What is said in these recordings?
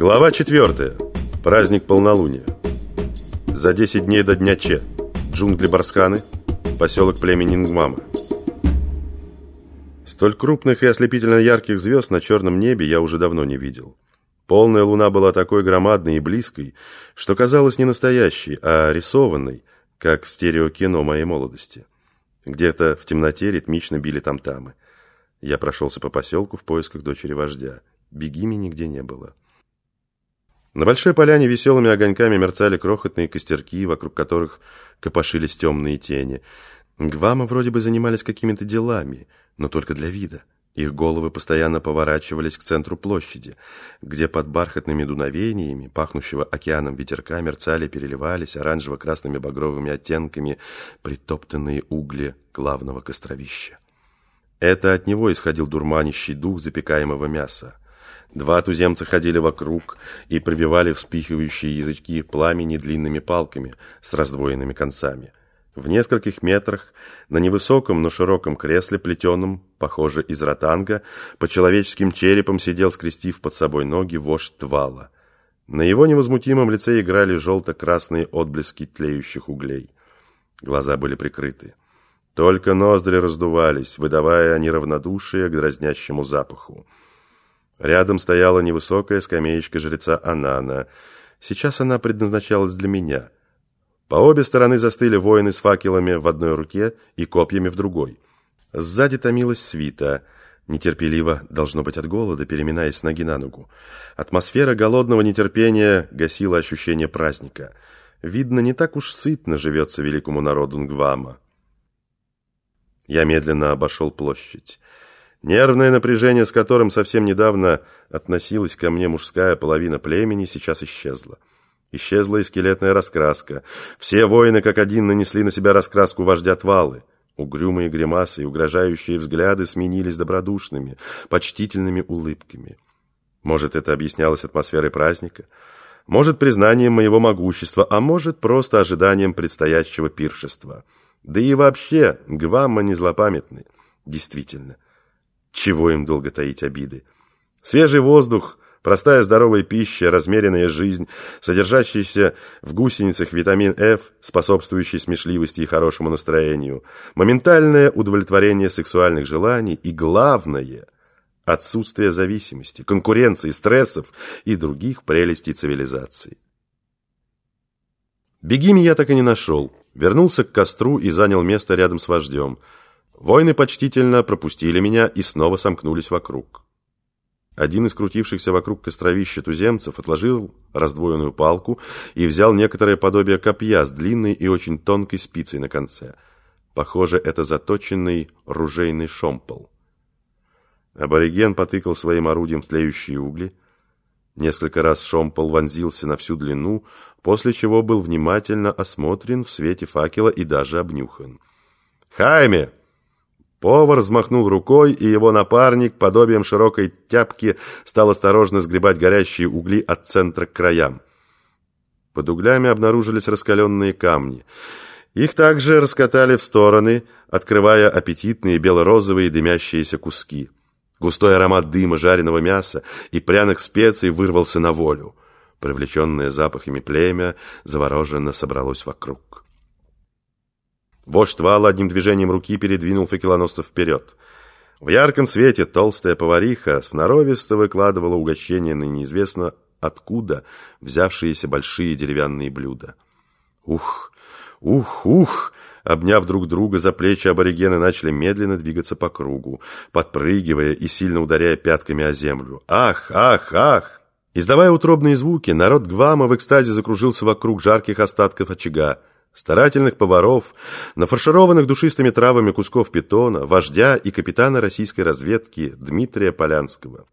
Глава 4. Праздник полнолуния. За 10 дней до дня Че. Джунгли Барсканы. Поселок племени Нгмама. Столь крупных и ослепительно ярких звезд на черном небе я уже давно не видел. Полная луна была такой громадной и близкой, что казалась не настоящей, а рисованной, как в стереокино моей молодости. Где-то в темноте ритмично били там-тамы. Я прошелся по поселку в поисках дочери вождя. Бегими нигде не было. На большой поляне веселыми огоньками мерцали крохотные костерки, вокруг которых копошились темные тени. Гвама вроде бы занимались какими-то делами, но только для вида. Их головы постоянно поворачивались к центру площади, где под бархатными дуновениями, пахнущего океаном ветерка, мерцали, переливались оранжево-красными багровыми оттенками притоптанные угли главного костровища. Это от него исходил дурманящий дух запекаемого мяса. Два туземца ходили вокруг и пробивали вспихивающие язычки пламени длинными палками с раздвоенными концами. В нескольких метрах на невысоком, но широком кресле, плетеном, похоже, из ротанга, по человеческим черепам сидел, скрестив под собой ноги, вождь Твала. На его невозмутимом лице играли желто-красные отблески тлеющих углей. Глаза были прикрыты. Только ноздри раздувались, выдавая неравнодушие к дразнящему запаху. Рядом стояла невысокая скамеечка жреца Анана. Сейчас она предназначалась для меня. По обе стороны застыли воины с факелами в одной руке и копьями в другой. Сзади томилась свита. Нетерпеливо, должно быть от голода, переминаясь с ноги на ногу. Атмосфера голодного нетерпения гасила ощущение праздника. Видно, не так уж сытно живется великому народу Нгвама. Я медленно обошел площадь. Нервное напряжение, с которым совсем недавно относилась ко мне мужская половина племени, сейчас исчезло. Исчезла и скелетная раскраска. Все воины как один нанесли на себя раскраску вождя Твалы. Угрюмые гримасы и угрожающие взгляды сменились добродушными, почтительными улыбками. Может, это объяснялось атмосферой праздника? Может, признанием моего могущества, а может, просто ожиданием предстоящего пиршества. Да и вообще, Гвамма не злопамятный. Действительно. Чего им долго таить обиды? Свежий воздух, простая здоровая пища, размеренная жизнь, содержащаяся в гусеницах витамин F, способствующий смешливости и хорошему настроению, моментальное удовлетворение сексуальных желаний и, главное, отсутствие зависимости, конкуренции, стрессов и других прелестей цивилизации. Бегими я так и не нашел. Вернулся к костру и занял место рядом с вождем – Воины почтительно пропустили меня и снова сомкнулись вокруг. Один из крутившихся вокруг костровища туземцев отложил раздвоенную палку и взял некоторое подобие копья с длинной и очень тонкой спицей на конце. Похоже, это заточенный ружейный шомпол. Абориген потыкал своим орудием в тлеющие угли. Несколько раз шомпол вонзился на всю длину, после чего был внимательно осмотрен в свете факела и даже обнюхан. «Хайме!» Повар взмахнул рукой, и его напарник, подобием широкой тяпки, стал осторожно сгребать горящие угли от центра к краям. Под углями обнаружились раскаленные камни. Их также раскатали в стороны, открывая аппетитные бело-розовые дымящиеся куски. Густой аромат дыма жареного мяса и пряных специй вырвался на волю. Привлеченное запахами племя завороженно собралось вокруг. Вождь Вала одним движением руки передвинул факелоносцев вперед. В ярком свете толстая повариха сноровисто выкладывала угощение на неизвестно откуда взявшиеся большие деревянные блюда. Ух, ух, ух! Обняв друг друга за плечи, аборигены начали медленно двигаться по кругу, подпрыгивая и сильно ударяя пятками о землю. Ах, ах, ах! Издавая утробные звуки, народ Гвама в экстазе закружился вокруг жарких остатков очага старательных поваров, нафаршированных душистыми травами кусков питона, вождя и капитана российской разведки Дмитрия Полянского.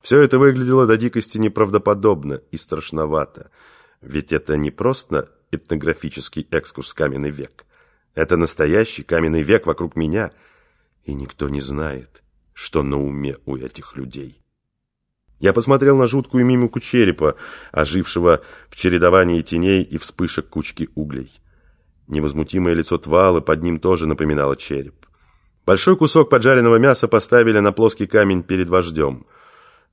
Все это выглядело до дикости неправдоподобно и страшновато, ведь это не просто этнографический экскурс в каменный век. Это настоящий каменный век вокруг меня, и никто не знает, что на уме у этих людей. Я посмотрел на жуткую мимику черепа, ожившего в чередовании теней и вспышек кучки углей. Невозмутимое лицо Твала под ним тоже напоминало череп. Большой кусок поджаренного мяса поставили на плоский камень перед вождем.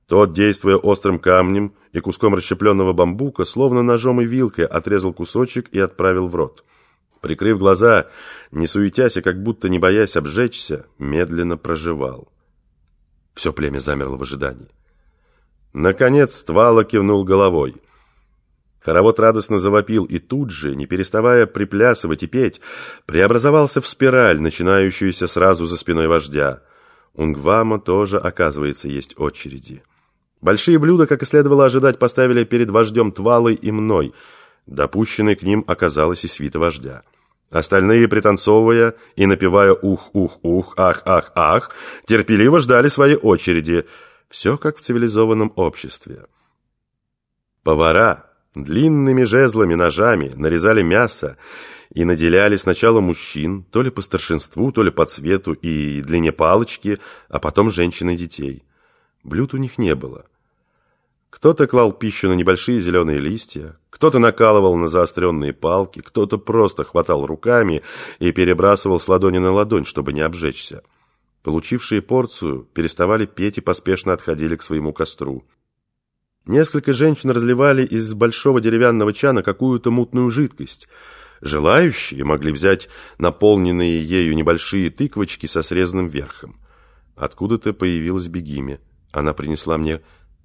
Тот, действуя острым камнем и куском расщепленного бамбука, словно ножом и вилкой отрезал кусочек и отправил в рот. Прикрыв глаза, не суетясь и как будто не боясь обжечься, медленно проживал. Все племя замерло в ожидании. Наконец Твала кивнул головой. Хоровод радостно завопил и тут же, не переставая приплясывать и петь, преобразовался в спираль, начинающуюся сразу за спиной вождя. Унгвама тоже, оказывается, есть очереди. Большие блюда, как и следовало ожидать, поставили перед вождем Твалой и мной. Допущенной к ним оказалась и свита вождя. Остальные, пританцовывая и напевая «ух-ух-ух», «ах-ах-ах», терпеливо ждали своей очереди. Все как в цивилизованном обществе. Повара длинными жезлами, ножами нарезали мясо и наделяли сначала мужчин, то ли по старшинству, то ли по цвету и длине палочки, а потом женщин и детей. Блюд у них не было. Кто-то клал пищу на небольшие зеленые листья, кто-то накалывал на заостренные палки, кто-то просто хватал руками и перебрасывал с ладони на ладонь, чтобы не обжечься. Получившие порцию переставали петь и поспешно отходили к своему костру. Несколько женщин разливали из большого деревянного чана какую-то мутную жидкость. Желающие могли взять наполненные ею небольшие тыквочки со срезанным верхом. Откуда-то появилась Бегиме. Она принесла мне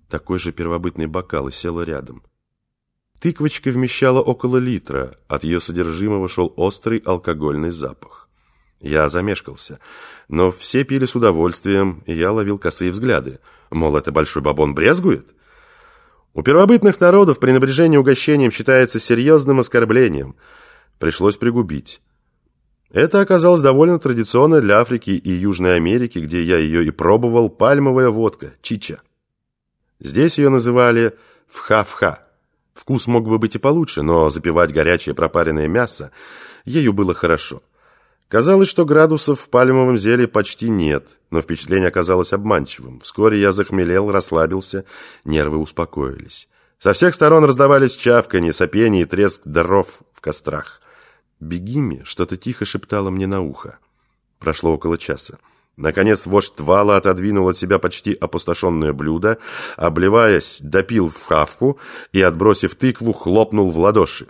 такой же первобытный бокал и села рядом. Тыквочка вмещала около литра, от ее содержимого шел острый алкогольный запах. Я замешкался, но все пили с удовольствием, и я ловил косые взгляды. Мол, это большой бабон брезгует? У первобытных народов пренебрежение угощением считается серьезным оскорблением. Пришлось пригубить. Это оказалось довольно традиционно для Африки и Южной Америки, где я ее и пробовал, пальмовая водка, чича. Здесь ее называли «вха-вха». Вкус мог бы быть и получше, но запивать горячее пропаренное мясо ею было хорошо. Казалось, что градусов в пальмовом зелье почти нет, но впечатление оказалось обманчивым. Вскоре я захмелел, расслабился, нервы успокоились. Со всех сторон раздавались чавканье, сопение и треск дров в кострах. Бегими что-то тихо шептало мне на ухо. Прошло около часа. Наконец вождь Твала отодвинул от себя почти опустошенное блюдо, обливаясь, допил в хавку и, отбросив тыкву, хлопнул в ладоши.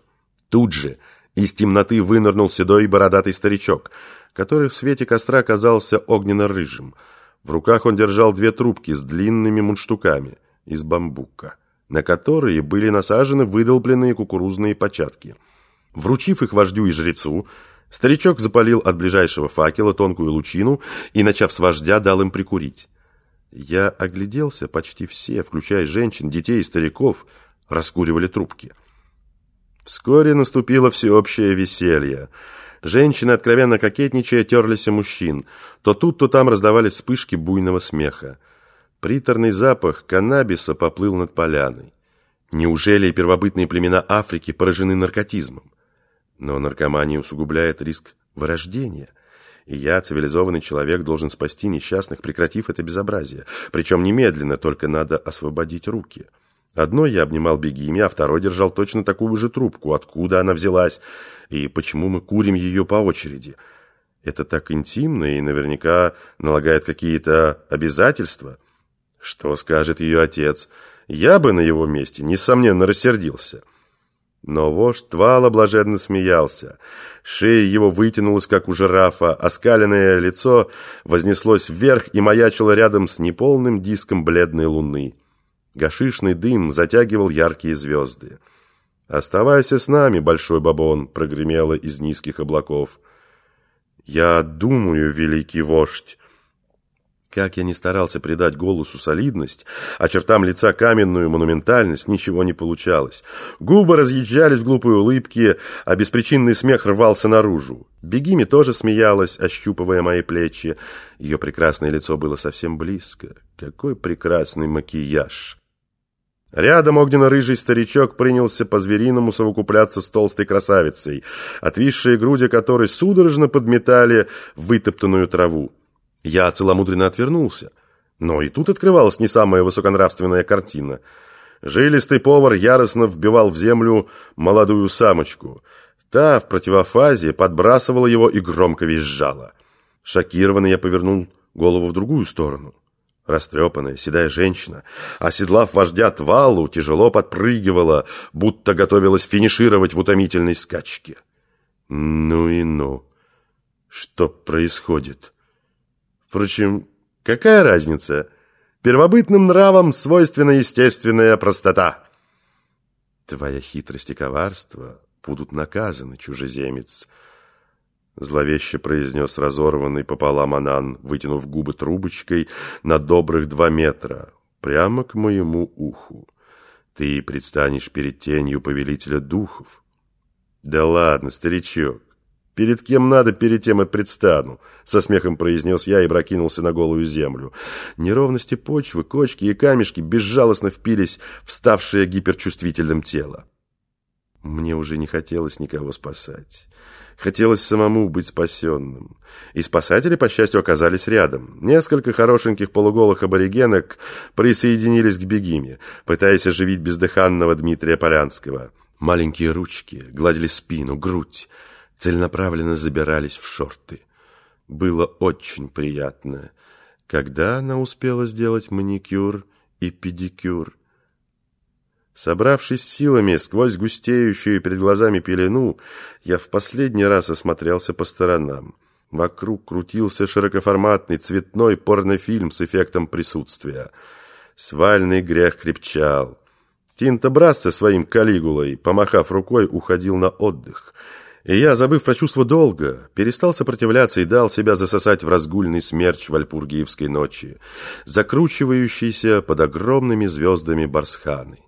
Тут же из темноты вынырнул седой бородатый старичок, который в свете костра казался огненно-рыжим. В руках он держал две трубки с длинными мундштуками из бамбука, на которые были насажены выдолбленные кукурузные початки. Вручив их вождю и жрецу, Старичок запалил от ближайшего факела тонкую лучину и, начав с вождя, дал им прикурить. Я огляделся, почти все, включая женщин, детей и стариков, раскуривали трубки. Вскоре наступило всеобщее веселье. Женщины, откровенно кокетничая, терлись о мужчин. То тут, то там раздавались вспышки буйного смеха. Приторный запах каннабиса поплыл над поляной. Неужели первобытные племена Африки поражены наркотизмом? Но наркомания усугубляет риск вырождения. И я, цивилизованный человек, должен спасти несчастных, прекратив это безобразие. Причем немедленно, только надо освободить руки. Одной я обнимал Бегими, а второй держал точно такую же трубку. Откуда она взялась? И почему мы курим ее по очереди? Это так интимно и наверняка налагает какие-то обязательства. Что скажет ее отец? Я бы на его месте, несомненно, рассердился. Но вождь Твала блаженно смеялся. Шея его вытянулась, как у жирафа, оскаленное лицо вознеслось вверх и маячило рядом с неполным диском бледной луны. Гашишный дым затягивал яркие звезды. «Оставайся с нами, большой бабон!» — прогремело из низких облаков. «Я думаю, великий вождь!» Как я не старался придать голосу солидность, а чертам лица каменную монументальность, ничего не получалось. Губы разъезжались в глупые улыбки, а беспричинный смех рвался наружу. Бегими тоже смеялась, ощупывая мои плечи. Ее прекрасное лицо было совсем близко. Какой прекрасный макияж! Рядом огненно-рыжий старичок принялся по-звериному совокупляться с толстой красавицей, отвисшие груди которой судорожно подметали вытоптанную траву. Я целомудренно отвернулся. Но и тут открывалась не самая высоконравственная картина. Жилистый повар яростно вбивал в землю молодую самочку. Та в противофазе подбрасывала его и громко визжала. Шокированный я повернул голову в другую сторону. Растрепанная, седая женщина, оседлав вождя Твалу, тяжело подпрыгивала, будто готовилась финишировать в утомительной скачке. Ну и ну. Что происходит? Впрочем, какая разница? Первобытным нравам свойственна естественная простота. Твоя хитрость и коварство будут наказаны, чужеземец, — Зловеще произнес разорванный пополам Анан, вытянув губы трубочкой на добрых два метра, прямо к моему уху. Ты предстанешь перед тенью повелителя духов. Да ладно, старичок, перед кем надо, перед тем и предстану, со смехом произнес я и бракинулся на голую землю. Неровности почвы, кочки и камешки безжалостно впились в ставшее гиперчувствительным тело. Мне уже не хотелось никого спасать. Хотелось самому быть спасенным. И спасатели, по счастью, оказались рядом. Несколько хорошеньких полуголых аборигенок присоединились к бегиме, пытаясь оживить бездыханного Дмитрия Полянского. Маленькие ручки гладили спину, грудь, целенаправленно забирались в шорты. Было очень приятно. Когда она успела сделать маникюр и педикюр? Собравшись силами сквозь густеющую перед глазами пелену, я в последний раз осмотрелся по сторонам. Вокруг крутился широкоформатный цветной порнофильм с эффектом присутствия. Свальный грех крепчал. Тинто Брас со своим калигулой, помахав рукой, уходил на отдых. И я, забыв про чувство долга, перестал сопротивляться и дал себя засосать в разгульный смерч вальпургиевской ночи, закручивающийся под огромными звездами барсханы.